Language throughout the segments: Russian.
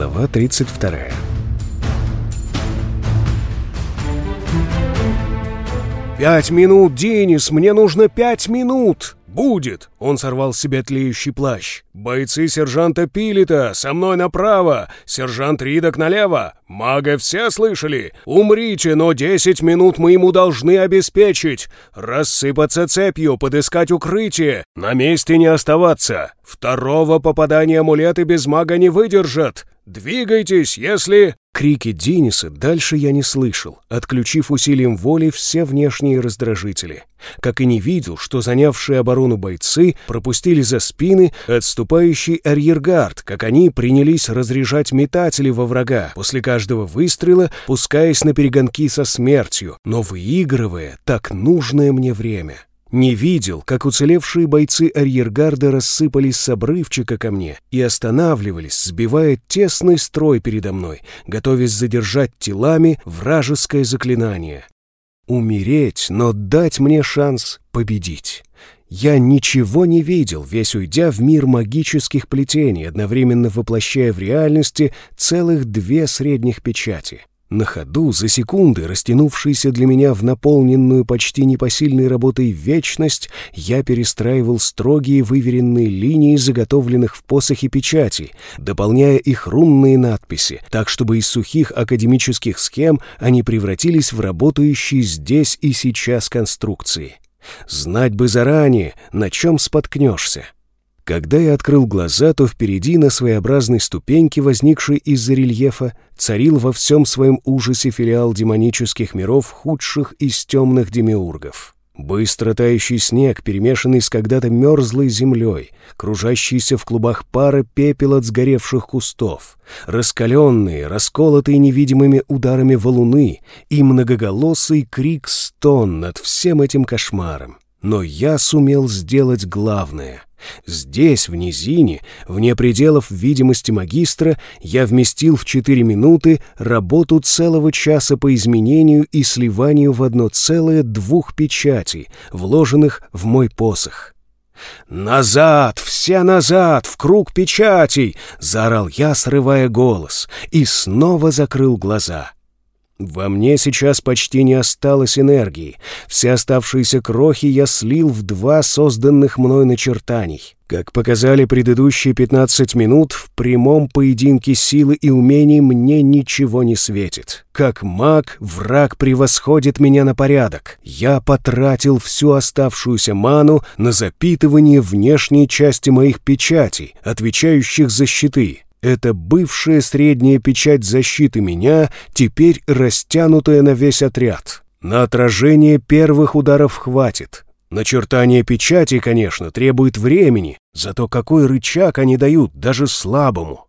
Глава 32. «Пять минут, Денис! Мне нужно пять минут!» «Будет!» — он сорвал с себя тлеющий плащ. «Бойцы сержанта Пилита! Со мной направо! Сержант Ридок налево! Мага все слышали? Умрите, но десять минут мы ему должны обеспечить! Рассыпаться цепью, подыскать укрытие! На месте не оставаться! Второго попадания амулеты без мага не выдержат! Двигайтесь, если...» Крики Дениса дальше я не слышал, отключив усилием воли все внешние раздражители. Как и не видел, что занявшие оборону бойцы пропустили за спины отступающий арьергард, как они принялись разряжать метатели во врага после каждого выстрела, пускаясь на перегонки со смертью, но выигрывая так нужное мне время. Не видел, как уцелевшие бойцы арьергарда рассыпались с обрывчика ко мне и останавливались, сбивая тесный строй передо мной, готовясь задержать телами вражеское заклинание. Умереть, но дать мне шанс победить. Я ничего не видел, весь уйдя в мир магических плетений, одновременно воплощая в реальности целых две средних печати. На ходу, за секунды, растянувшиеся для меня в наполненную почти непосильной работой вечность, я перестраивал строгие выверенные линии заготовленных в посохе печати, дополняя их рунные надписи, так чтобы из сухих академических схем они превратились в работающие здесь и сейчас конструкции. Знать бы заранее, на чем споткнешься. Когда я открыл глаза, то впереди на своеобразной ступеньке, возникшей из-за рельефа, царил во всем своем ужасе филиал демонических миров худших из темных демиургов. Быстро тающий снег, перемешанный с когда-то мерзлой землей, кружащийся в клубах пара пепел от сгоревших кустов, раскаленные, расколотые невидимыми ударами валуны и многоголосый крик стон над всем этим кошмаром. Но я сумел сделать главное — Здесь, в низине, вне пределов видимости магистра, я вместил в четыре минуты работу целого часа по изменению и сливанию в одно целое двух печатей, вложенных в мой посох. «Назад! Все назад! В круг печатей!» — заорал я, срывая голос, и снова закрыл глаза. Во мне сейчас почти не осталось энергии. Все оставшиеся крохи я слил в два созданных мной начертаний. Как показали предыдущие 15 минут, в прямом поединке силы и умений мне ничего не светит. Как маг, враг превосходит меня на порядок. Я потратил всю оставшуюся ману на запитывание внешней части моих печатей, отвечающих за щиты. Это бывшая средняя печать защиты меня, теперь растянутая на весь отряд. На отражение первых ударов хватит. Начертание печати, конечно, требует времени, зато какой рычаг они дают даже слабому.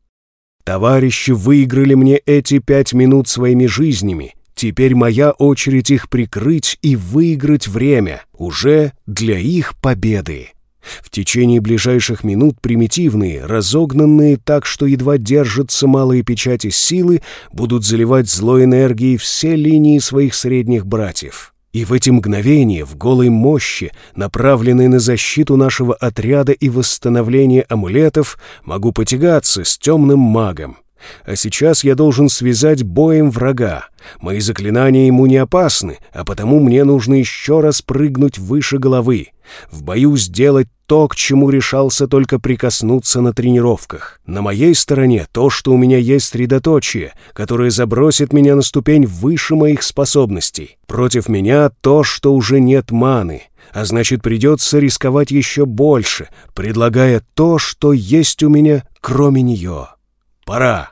Товарищи выиграли мне эти пять минут своими жизнями. Теперь моя очередь их прикрыть и выиграть время, уже для их победы. В течение ближайших минут примитивные, разогнанные так, что едва держатся малые печати силы, будут заливать злой энергией все линии своих средних братьев. И в эти мгновения, в голой мощи, направленной на защиту нашего отряда и восстановление амулетов, могу потягаться с темным магом. А сейчас я должен связать боем врага. Мои заклинания ему не опасны, а потому мне нужно еще раз прыгнуть выше головы. В бою сделать то, к чему решался только прикоснуться на тренировках. На моей стороне то, что у меня есть средоточие, которое забросит меня на ступень выше моих способностей. Против меня то, что уже нет маны, а значит придется рисковать еще больше, предлагая то, что есть у меня, кроме нее. Пора.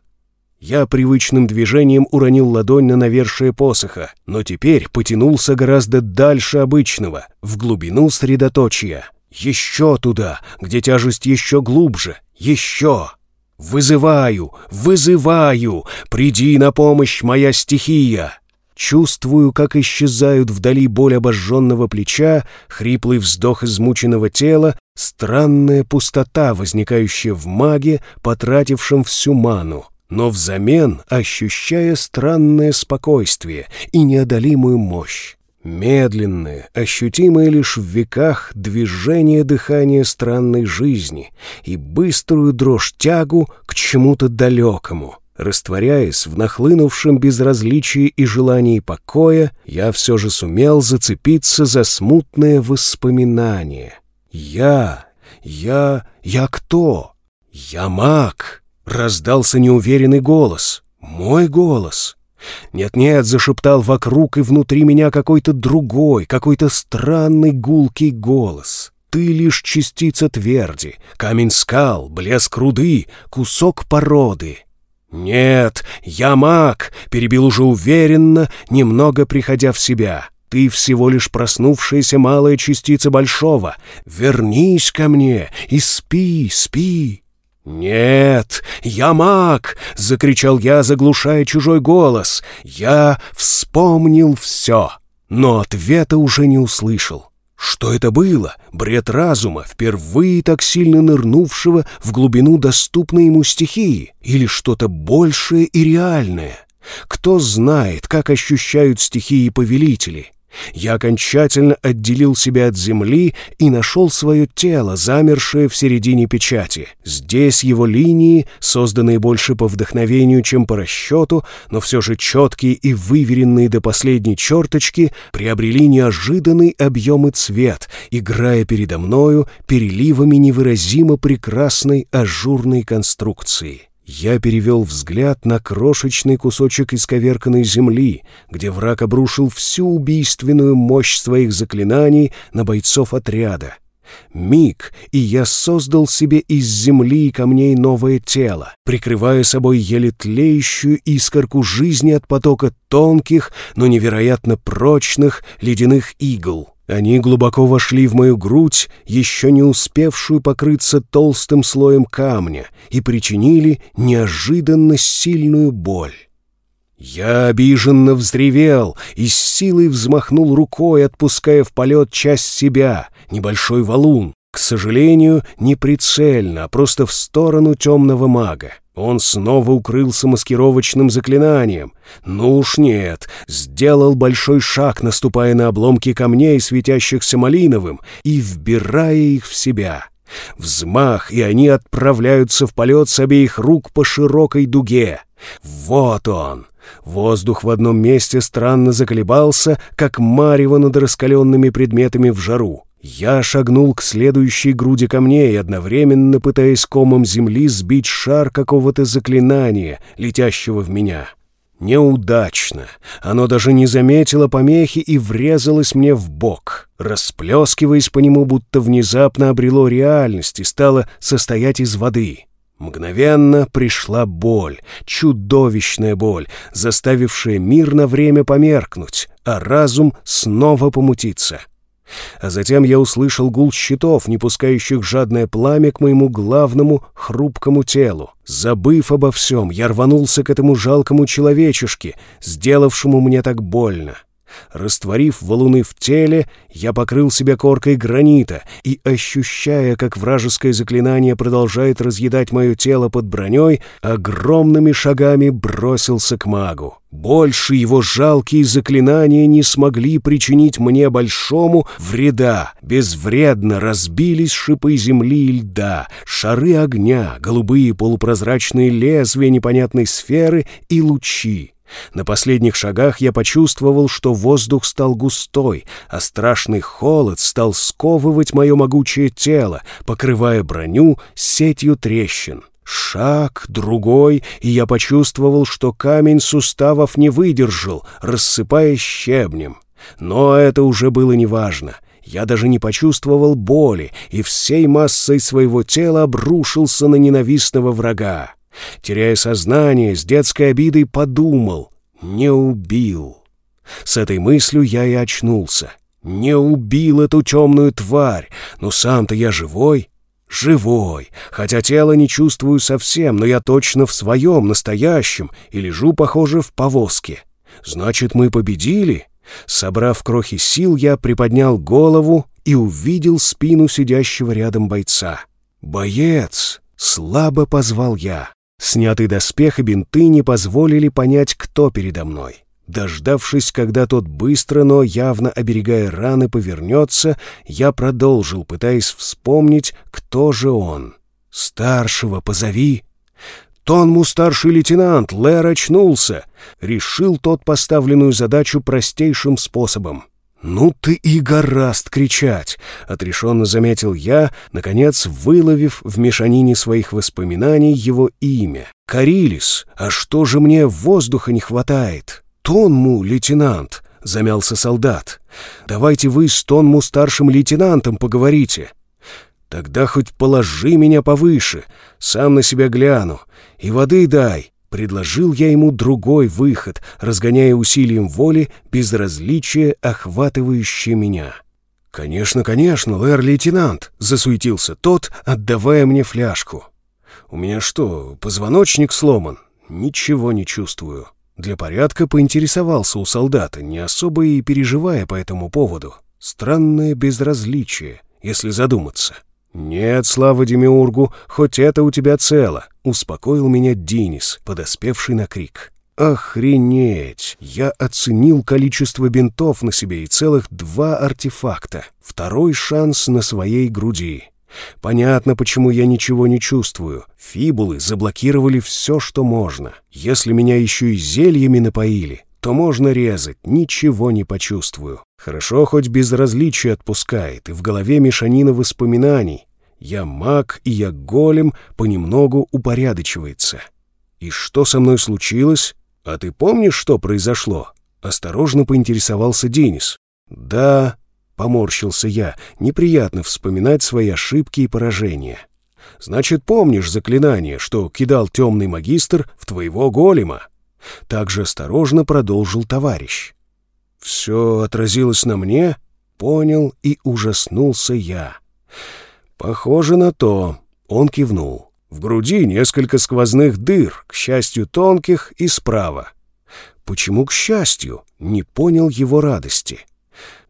Я привычным движением уронил ладонь на навершие посоха, но теперь потянулся гораздо дальше обычного, в глубину средоточия. Еще туда, где тяжесть еще глубже, еще. Вызываю, вызываю, приди на помощь, моя стихия. Чувствую, как исчезают вдали боль обожженного плеча, хриплый вздох измученного тела, странная пустота, возникающая в маге, потратившем всю ману но взамен ощущая странное спокойствие и неодолимую мощь. Медленное, ощутимое лишь в веках движение дыхания странной жизни и быструю дрожь тягу к чему-то далекому. Растворяясь в нахлынувшем безразличии и желании покоя, я все же сумел зацепиться за смутное воспоминание. «Я, я, я кто? Я маг!» — раздался неуверенный голос. «Мой голос!» «Нет-нет», — зашептал вокруг и внутри меня какой-то другой, какой-то странный гулкий голос. «Ты лишь частица тверди, камень скал, блеск руды, кусок породы». «Нет, я маг», — перебил уже уверенно, немного приходя в себя. «Ты всего лишь проснувшаяся малая частица большого. Вернись ко мне и спи, спи». «Нет, я маг!» — закричал я, заглушая чужой голос. «Я вспомнил все!» Но ответа уже не услышал. Что это было? Бред разума, впервые так сильно нырнувшего в глубину доступной ему стихии? Или что-то большее и реальное? Кто знает, как ощущают стихии повелители? Я окончательно отделил себя от земли и нашел свое тело, замершее в середине печати. Здесь его линии, созданные больше по вдохновению, чем по расчету, но все же четкие и выверенные до последней черточки, приобрели неожиданный объем и цвет, играя передо мною переливами невыразимо прекрасной ажурной конструкции. Я перевел взгляд на крошечный кусочек исковерканной земли, где враг обрушил всю убийственную мощь своих заклинаний на бойцов отряда. Миг, и я создал себе из земли и камней новое тело, прикрывая собой еле тлеющую искорку жизни от потока тонких, но невероятно прочных ледяных игл. Они глубоко вошли в мою грудь, еще не успевшую покрыться толстым слоем камня, и причинили неожиданно сильную боль. Я обиженно взревел и с силой взмахнул рукой, отпуская в полет часть себя, небольшой валун. К сожалению, не прицельно, а просто в сторону темного мага. Он снова укрылся маскировочным заклинанием. Ну уж нет, сделал большой шаг, наступая на обломки камней, светящихся малиновым, и вбирая их в себя. Взмах, и они отправляются в полет с обеих рук по широкой дуге. Вот он! Воздух в одном месте странно заколебался, как марево над раскаленными предметами в жару. Я шагнул к следующей груди камней, одновременно пытаясь комом земли сбить шар какого-то заклинания, летящего в меня. Неудачно. Оно даже не заметило помехи и врезалось мне в бок, расплескиваясь по нему, будто внезапно обрело реальность и стало состоять из воды. Мгновенно пришла боль, чудовищная боль, заставившая мир на время померкнуть, а разум снова помутиться. А затем я услышал гул щитов, не пускающих жадное пламя к моему главному хрупкому телу. Забыв обо всем, я рванулся к этому жалкому человечешке, сделавшему мне так больно. Растворив валуны в теле, я покрыл себя коркой гранита и, ощущая, как вражеское заклинание продолжает разъедать мое тело под броней, огромными шагами бросился к магу. Больше его жалкие заклинания не смогли причинить мне большому вреда. Безвредно разбились шипы земли и льда, шары огня, голубые полупрозрачные лезвия непонятной сферы и лучи. На последних шагах я почувствовал, что воздух стал густой, а страшный холод стал сковывать мое могучее тело, покрывая броню сетью трещин. Шаг, другой, и я почувствовал, что камень суставов не выдержал, рассыпаясь щебнем. Но это уже было неважно. Я даже не почувствовал боли и всей массой своего тела обрушился на ненавистного врага. Теряя сознание, с детской обидой подумал «не убил». С этой мыслью я и очнулся. Не убил эту темную тварь, но сам-то я живой. Живой, хотя тело не чувствую совсем, но я точно в своем, настоящем, и лежу, похоже, в повозке. Значит, мы победили? Собрав крохи сил, я приподнял голову и увидел спину сидящего рядом бойца. «Боец!» — слабо позвал я. Снятый доспех и бинты не позволили понять, кто передо мной. Дождавшись, когда тот быстро, но явно оберегая раны, повернется, я продолжил, пытаясь вспомнить, кто же он. «Старшего позови!» Тонму старший лейтенант, Лэр очнулся. Решил тот поставленную задачу простейшим способом. «Ну ты и гораст кричать!» — отрешенно заметил я, наконец выловив в мешанине своих воспоминаний его имя. «Карилис, а что же мне воздуха не хватает?» «Тонму, лейтенант!» — замялся солдат. «Давайте вы с Тонму старшим лейтенантом поговорите». «Тогда хоть положи меня повыше, сам на себя гляну, и воды дай». Предложил я ему другой выход, разгоняя усилием воли безразличие, охватывающее меня. «Конечно, конечно, лэр-лейтенант», — засуетился тот, отдавая мне фляжку. «У меня что, позвоночник сломан? Ничего не чувствую». Для порядка поинтересовался у солдата, не особо и переживая по этому поводу. Странное безразличие, если задуматься. «Нет, слава Демиургу, хоть это у тебя цело», — успокоил меня Динис, подоспевший на крик. «Охренеть! Я оценил количество бинтов на себе и целых два артефакта. Второй шанс на своей груди. Понятно, почему я ничего не чувствую. Фибулы заблокировали все, что можно. Если меня еще и зельями напоили, то можно резать, ничего не почувствую. Хорошо, хоть безразличие отпускает, и в голове мешанина воспоминаний. Я маг, и я голем понемногу упорядочивается. И что со мной случилось? А ты помнишь, что произошло? Осторожно поинтересовался Денис. Да, поморщился я, неприятно вспоминать свои ошибки и поражения. Значит, помнишь заклинание, что кидал темный магистр в твоего голема? Также осторожно продолжил товарищ. «Все отразилось на мне?» Понял и ужаснулся я. «Похоже на то», — он кивнул. В груди несколько сквозных дыр, к счастью, тонких и справа. Почему к счастью? Не понял его радости.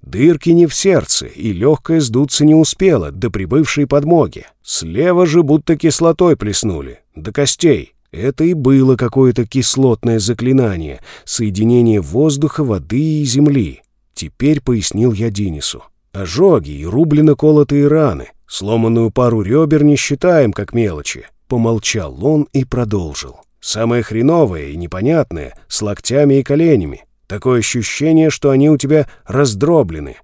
Дырки не в сердце, и легкое сдуться не успело до прибывшей подмоги. Слева же будто кислотой плеснули, до костей. Это и было какое-то кислотное заклинание, соединение воздуха, воды и земли. Теперь пояснил я Динису. Ожоги и рублено-колотые раны. Сломанную пару ребер не считаем как мелочи. Помолчал он и продолжил. Самое хреновое и непонятное — с локтями и коленями. Такое ощущение, что они у тебя раздроблены.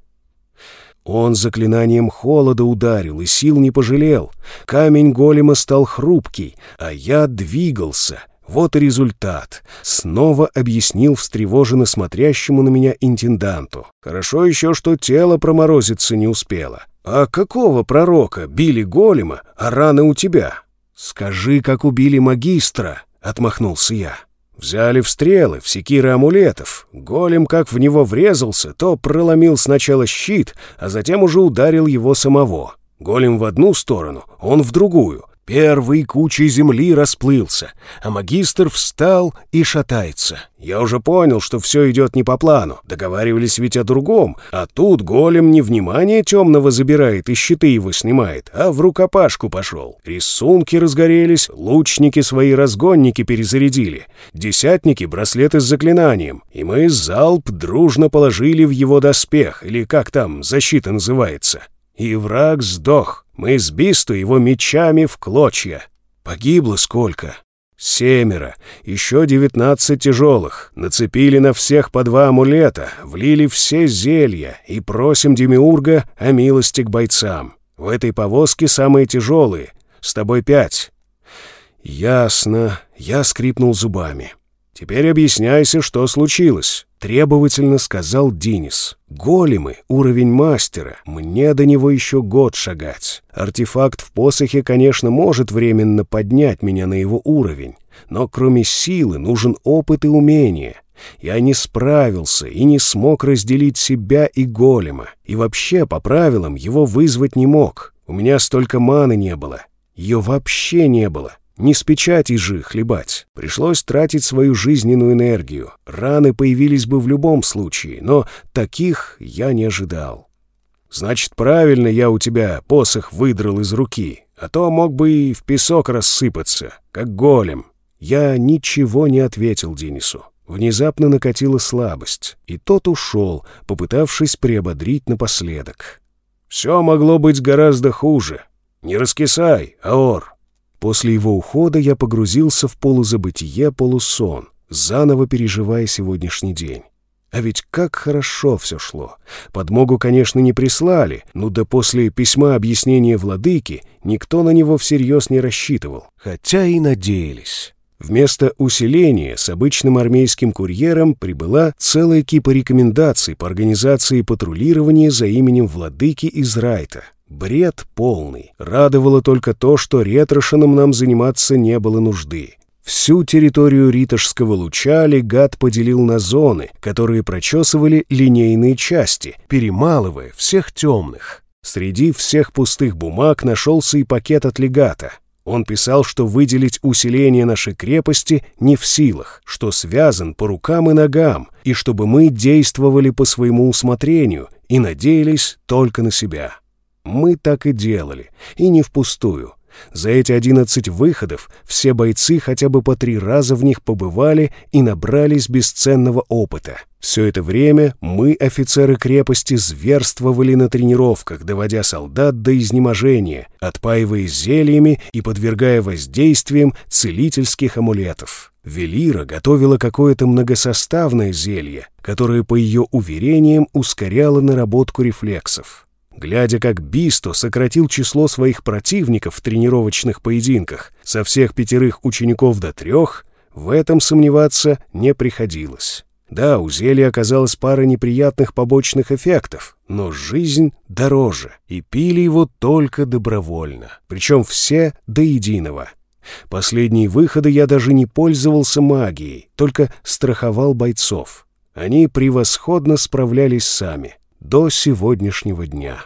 Он заклинанием холода ударил и сил не пожалел. Камень голема стал хрупкий, а я двигался. Вот и результат. Снова объяснил встревоженно смотрящему на меня интенданту. Хорошо еще, что тело проморозиться не успело. А какого пророка били голема, а раны у тебя? Скажи, как убили магистра, отмахнулся я. Взяли в стрелы, в секиры амулетов. Голем как в него врезался, то проломил сначала щит, а затем уже ударил его самого. Голем в одну сторону, он в другую. Первый кучей земли расплылся, а магистр встал и шатается. Я уже понял, что все идет не по плану. Договаривались ведь о другом, а тут голем не внимание темного забирает и щиты его снимает, а в рукопашку пошел. Рисунки разгорелись, лучники свои разгонники перезарядили, десятники браслеты с заклинанием, и мы залп дружно положили в его доспех, или как там защита называется. И враг сдох. Мы с Бисту его мечами в клочья. Погибло сколько? Семеро, еще девятнадцать тяжелых. Нацепили на всех по два амулета, влили все зелья и просим Демиурга о милости к бойцам. В этой повозке самые тяжелые, с тобой пять. Ясно, я скрипнул зубами. Теперь объясняйся, что случилось требовательно сказал Динис. «Големы, уровень мастера. Мне до него еще год шагать. Артефакт в посохе, конечно, может временно поднять меня на его уровень, но кроме силы нужен опыт и умение. Я не справился и не смог разделить себя и голема. И вообще, по правилам, его вызвать не мог. У меня столько маны не было. Ее вообще не было. Не с печати же хлебать. Пришлось тратить свою жизненную энергию. Раны появились бы в любом случае, но таких я не ожидал. Значит, правильно я у тебя посох выдрал из руки, а то мог бы и в песок рассыпаться, как голем. Я ничего не ответил Денису. Внезапно накатила слабость, и тот ушел, попытавшись приободрить напоследок. «Все могло быть гораздо хуже. Не раскисай, Аор. После его ухода я погрузился в полузабытие-полусон, заново переживая сегодняшний день. А ведь как хорошо все шло. Подмогу, конечно, не прислали, но да после письма объяснения владыки никто на него всерьез не рассчитывал, хотя и надеялись. Вместо усиления с обычным армейским курьером прибыла целая кипа рекомендаций по организации патрулирования за именем владыки из Райта. Бред полный. Радовало только то, что ретрошином нам заниматься не было нужды. Всю территорию Ритошского луча легат поделил на зоны, которые прочесывали линейные части, перемалывая всех темных. Среди всех пустых бумаг нашелся и пакет от легата. Он писал, что выделить усиление нашей крепости не в силах, что связан по рукам и ногам, и чтобы мы действовали по своему усмотрению и надеялись только на себя. Мы так и делали, и не впустую. За эти одиннадцать выходов все бойцы хотя бы по три раза в них побывали и набрались бесценного опыта. Все это время мы, офицеры крепости, зверствовали на тренировках, доводя солдат до изнеможения, отпаивая зельями и подвергая воздействиям целительских амулетов. Велира готовила какое-то многосоставное зелье, которое, по ее уверениям, ускоряло наработку рефлексов. Глядя, как Бисто сократил число своих противников в тренировочных поединках со всех пятерых учеников до трех, в этом сомневаться не приходилось. Да, у зелья оказалась пара неприятных побочных эффектов, но жизнь дороже, и пили его только добровольно, причем все до единого. Последние выходы я даже не пользовался магией, только страховал бойцов. Они превосходно справлялись сами до сегодняшнего дня.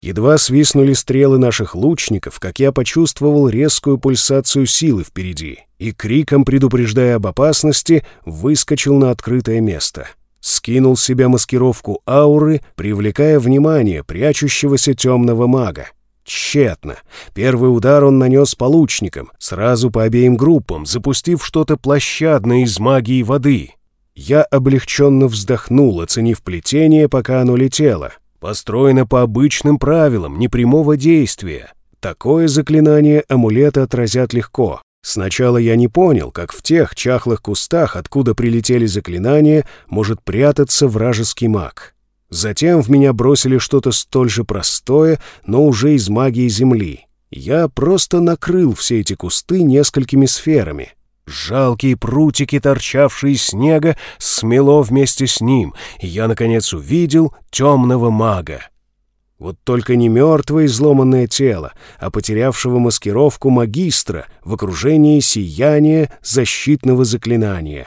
Едва свистнули стрелы наших лучников, как я почувствовал резкую пульсацию силы впереди и, криком предупреждая об опасности, выскочил на открытое место. Скинул с себя маскировку ауры, привлекая внимание прячущегося темного мага. Тщетно. Первый удар он нанес по лучникам, сразу по обеим группам, запустив что-то площадное из магии воды. Я облегченно вздохнул, оценив плетение, пока оно летело. Построено по обычным правилам непрямого действия. Такое заклинание амулеты отразят легко. Сначала я не понял, как в тех чахлых кустах, откуда прилетели заклинания, может прятаться вражеский маг. Затем в меня бросили что-то столь же простое, но уже из магии Земли. Я просто накрыл все эти кусты несколькими сферами. Жалкие прутики, торчавшие из снега, смело вместе с ним, и я, наконец, увидел темного мага. Вот только не мертвое изломанное тело, а потерявшего маскировку магистра в окружении сияния защитного заклинания.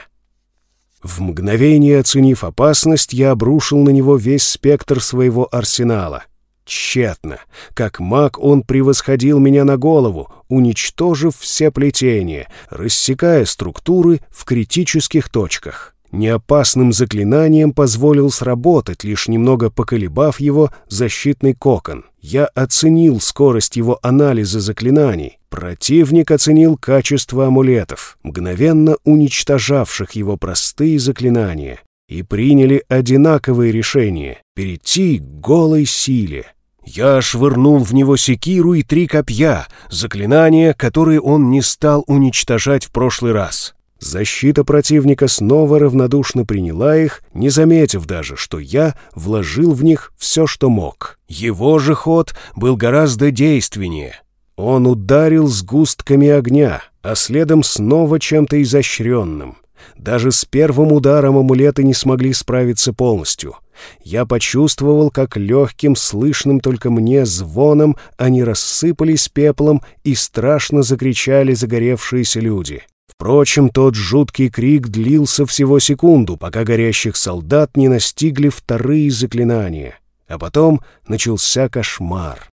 В мгновение оценив опасность, я обрушил на него весь спектр своего арсенала — Тщетно. Как маг он превосходил меня на голову, уничтожив все плетения, рассекая структуры в критических точках. Неопасным заклинанием позволил сработать, лишь немного поколебав его защитный кокон. Я оценил скорость его анализа заклинаний. Противник оценил качество амулетов, мгновенно уничтожавших его простые заклинания и приняли одинаковые решения — перейти к голой силе. Я швырнул в него секиру и три копья, заклинания, которые он не стал уничтожать в прошлый раз. Защита противника снова равнодушно приняла их, не заметив даже, что я вложил в них все, что мог. Его же ход был гораздо действеннее. Он ударил сгустками огня, а следом снова чем-то изощренным. Даже с первым ударом амулеты не смогли справиться полностью. Я почувствовал, как легким, слышным только мне звоном они рассыпались пеплом и страшно закричали загоревшиеся люди. Впрочем, тот жуткий крик длился всего секунду, пока горящих солдат не настигли вторые заклинания. А потом начался кошмар.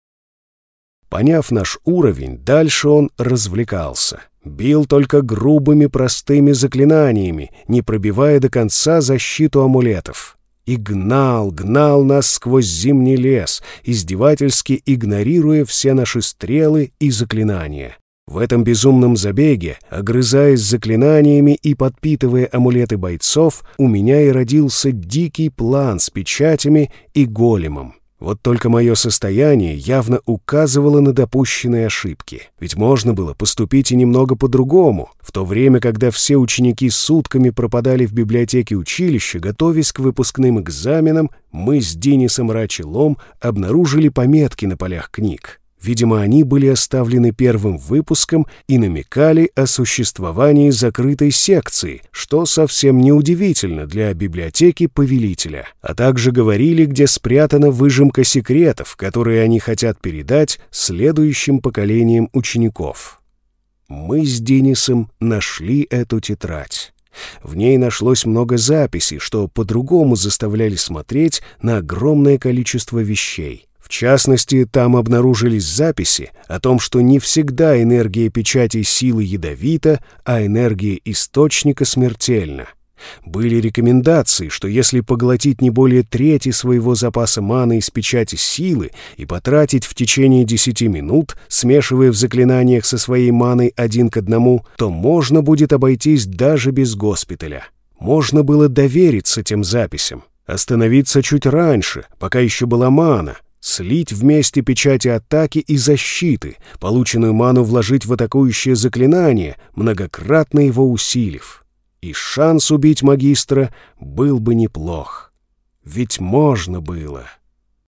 Поняв наш уровень, дальше он развлекался. Бил только грубыми простыми заклинаниями, не пробивая до конца защиту амулетов. И гнал, гнал нас сквозь зимний лес, издевательски игнорируя все наши стрелы и заклинания. В этом безумном забеге, огрызаясь заклинаниями и подпитывая амулеты бойцов, у меня и родился дикий план с печатями и големом. Вот только мое состояние явно указывало на допущенные ошибки. Ведь можно было поступить и немного по-другому. В то время, когда все ученики сутками пропадали в библиотеке училища, готовясь к выпускным экзаменам, мы с Денисом Рачелом обнаружили пометки на полях книг. Видимо, они были оставлены первым выпуском и намекали о существовании закрытой секции, что совсем неудивительно для библиотеки повелителя, а также говорили, где спрятана выжимка секретов, которые они хотят передать следующим поколениям учеников. Мы с Денисом нашли эту тетрадь. В ней нашлось много записей, что по-другому заставляли смотреть на огромное количество вещей. В частности, там обнаружились записи о том, что не всегда энергия печати силы ядовита, а энергия источника смертельна. Были рекомендации, что если поглотить не более трети своего запаса маны из печати силы и потратить в течение 10 минут, смешивая в заклинаниях со своей маной один к одному, то можно будет обойтись даже без госпиталя. Можно было довериться тем записям, остановиться чуть раньше, пока еще была мана — Слить вместе печати атаки и защиты, полученную ману вложить в атакующее заклинание, многократно его усилив. И шанс убить магистра был бы неплох. Ведь можно было.